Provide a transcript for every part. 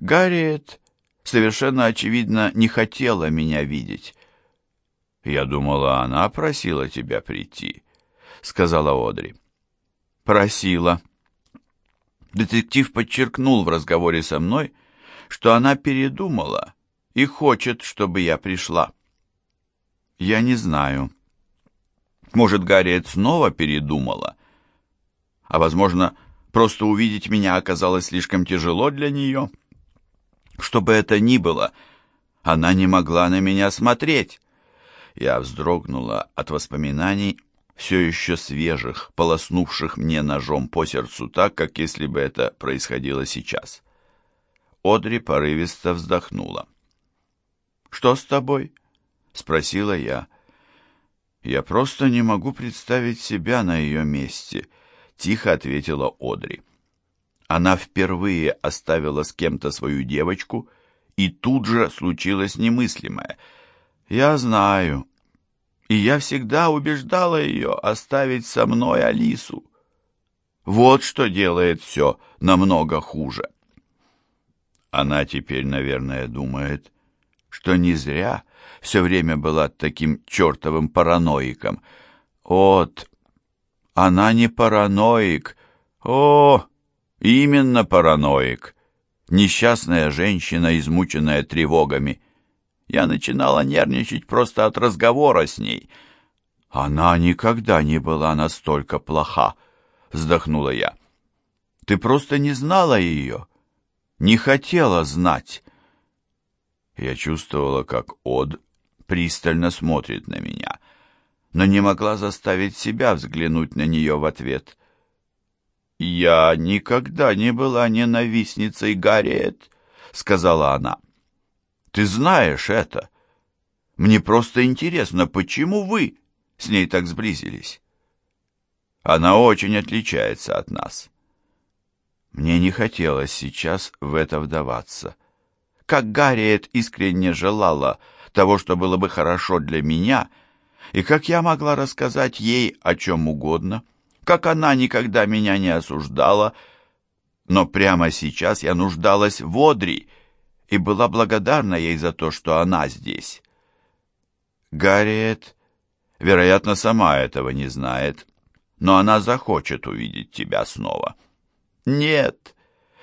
Гарриет совершенно очевидно не хотела меня видеть. «Я думала, она просила тебя прийти», — сказала Одри. «Просила». Детектив подчеркнул в разговоре со мной, что она передумала и хочет, чтобы я пришла. Я не знаю. Может, Гарриет снова передумала? А, возможно, просто увидеть меня оказалось слишком тяжело для нее? Что бы это ни было, она не могла на меня смотреть. Я вздрогнула от воспоминаний, все еще свежих, полоснувших мне ножом по сердцу так, как если бы это происходило сейчас. Одри порывисто вздохнула. «Что с тобой?» — спросила я. «Я просто не могу представить себя на ее месте», — тихо ответила Одри. Она впервые оставила с кем-то свою девочку, и тут же случилось немыслимое. «Я знаю, и я всегда убеждала ее оставить со мной Алису. Вот что делает все намного хуже». Она теперь, наверное, думает, что не зря все время была таким чертовым параноиком. Вот, она не параноик. О, именно параноик. Несчастная женщина, измученная тревогами. Я начинала нервничать просто от разговора с ней. Она никогда не была настолько плоха, вздохнула я. Ты просто не знала ее не хотела знать. Я чувствовала, как Од пристально смотрит на меня, но не могла заставить себя взглянуть на нее в ответ. «Я никогда не была ненавистницей Гарриет», — сказала она. «Ты знаешь это. Мне просто интересно, почему вы с ней так сблизились?» Она очень отличается от нас. Мне не хотелось сейчас в это вдаваться. Как Гарриет искренне желала того, что было бы хорошо для меня, и как я могла рассказать ей о чем угодно, как она никогда меня не осуждала, но прямо сейчас я нуждалась в Одри и была благодарна ей за то, что она здесь. Гарриет, вероятно, сама этого не знает, но она захочет увидеть тебя снова. «Нет!»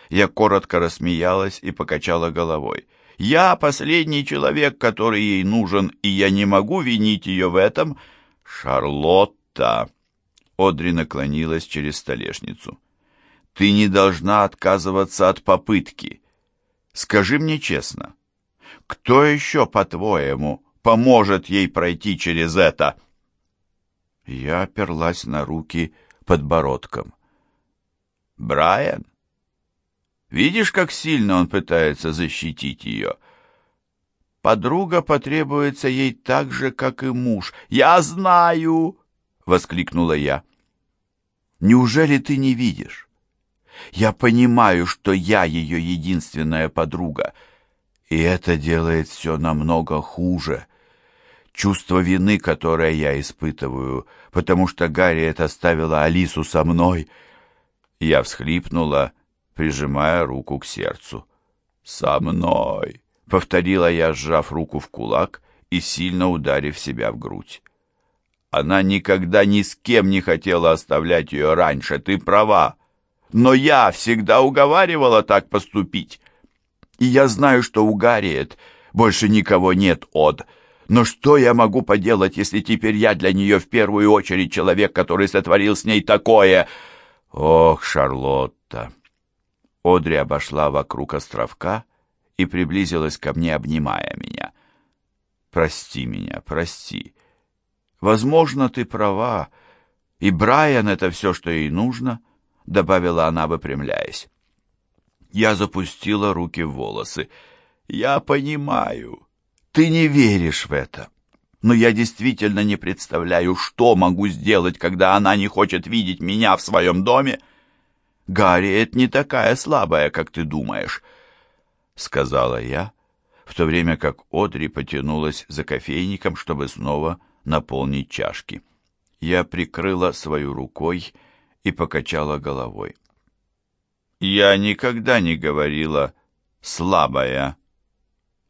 Я коротко рассмеялась и покачала головой. «Я последний человек, который ей нужен, и я не могу винить ее в этом». «Шарлотта!» Одри наклонилась через столешницу. «Ты не должна отказываться от попытки. Скажи мне честно, кто еще, по-твоему, поможет ей пройти через это?» Я оперлась на руки подбородком. Брайан? Видишь, как сильно он пытается защитить ее? Подруга потребуется ей так же, как и муж. «Я знаю!» — воскликнула я. «Неужели ты не видишь? Я понимаю, что я ее единственная подруга, и это делает все намного хуже. Чувство вины, которое я испытываю, потому что Гарриет оставила Алису со мной — я всхлипнула, прижимая руку к сердцу. «Со мной!» — повторила я, сжав руку в кулак и сильно ударив себя в грудь. «Она никогда ни с кем не хотела оставлять ее раньше, ты права. Но я всегда уговаривала так поступить. И я знаю, что у Гарриет больше никого нет, Од. Но что я могу поделать, если теперь я для нее в первую очередь человек, который сотворил с ней такое?» Ох, Шарлотта! Одри обошла вокруг островка и приблизилась ко мне, обнимая меня. Прости меня, прости. Возможно, ты права, и Брайан — это все, что ей нужно, — добавила она, выпрямляясь. Я запустила руки в волосы. «Я понимаю. Ты не веришь в это но я действительно не представляю, что могу сделать, когда она не хочет видеть меня в своем доме. Гарриет не такая слабая, как ты думаешь, — сказала я, в то время как Одри потянулась за кофейником, чтобы снова наполнить чашки. Я прикрыла свою рукой и покачала головой. «Я никогда не говорила слабая,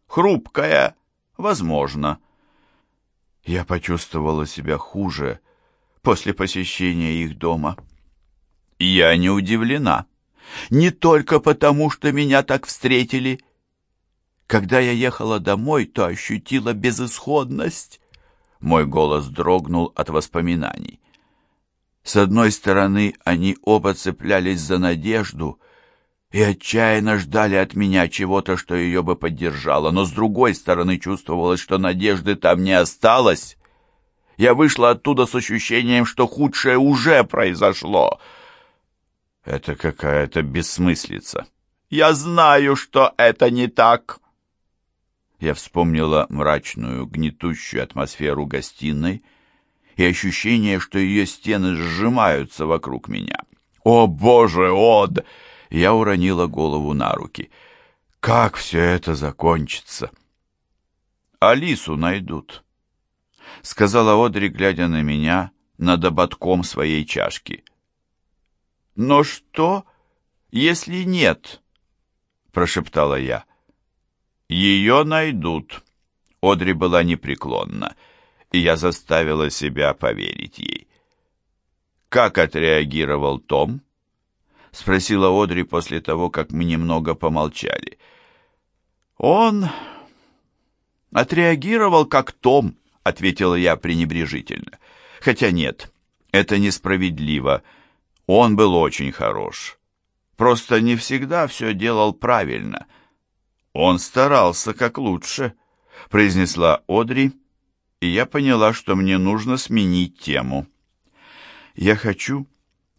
хрупкая, возможно. Я почувствовала себя хуже после посещения их дома. Я не удивлена. Не только потому, что меня так встретили. Когда я ехала домой, то ощутила безысходность. Мой голос дрогнул от воспоминаний. С одной стороны, они оба цеплялись за надежду и отчаянно ждали от меня чего-то, что ее бы поддержало, но с другой стороны чувствовалось, что надежды там не осталось. Я вышла оттуда с ощущением, что худшее уже произошло. Это какая-то бессмыслица. Я знаю, что это не так. Я вспомнила мрачную, гнетущую атмосферу гостиной, и ощущение, что ее стены сжимаются вокруг меня. «О, Боже, Од!» Я уронила голову на руки. «Как все это закончится?» «Алису найдут», — сказала Одри, глядя на меня над ободком своей чашки. «Но что, если нет?» — прошептала я. «Ее найдут». Одри была непреклонна и я заставила себя поверить ей. «Как отреагировал Том?» — спросила Одри после того, как мы немного помолчали. «Он отреагировал как Том», — ответила я пренебрежительно. «Хотя нет, это несправедливо. Он был очень хорош. Просто не всегда все делал правильно. Он старался как лучше», — произнесла Одри, — и я поняла, что мне нужно сменить тему. Я хочу,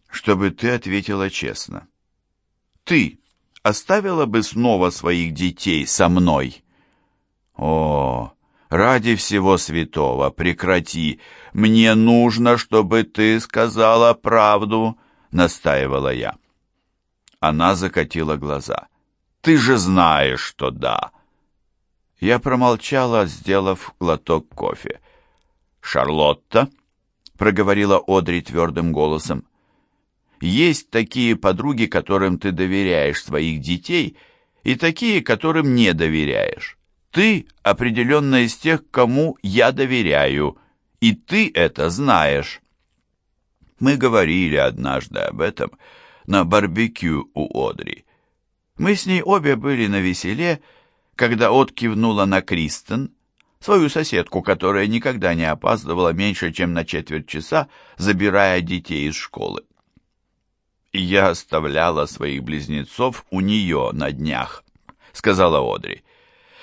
чтобы ты ответила честно. Ты оставила бы снова своих детей со мной? О, ради всего святого, прекрати. Мне нужно, чтобы ты сказала правду, настаивала я. Она закатила глаза. Ты же знаешь, что да. Я промолчала, сделав глоток кофе. «Шарлотта», — проговорила Одри твердым голосом, — «есть такие подруги, которым ты доверяешь своих детей, и такие, которым не доверяешь. Ты определенно из тех, кому я доверяю, и ты это знаешь». Мы говорили однажды об этом на барбекю у Одри. Мы с ней обе были на веселе, когда От кивнула на Кристен, свою соседку, которая никогда не опаздывала меньше, чем на четверть часа, забирая детей из школы. «Я оставляла своих близнецов у нее на днях», — сказала Одри.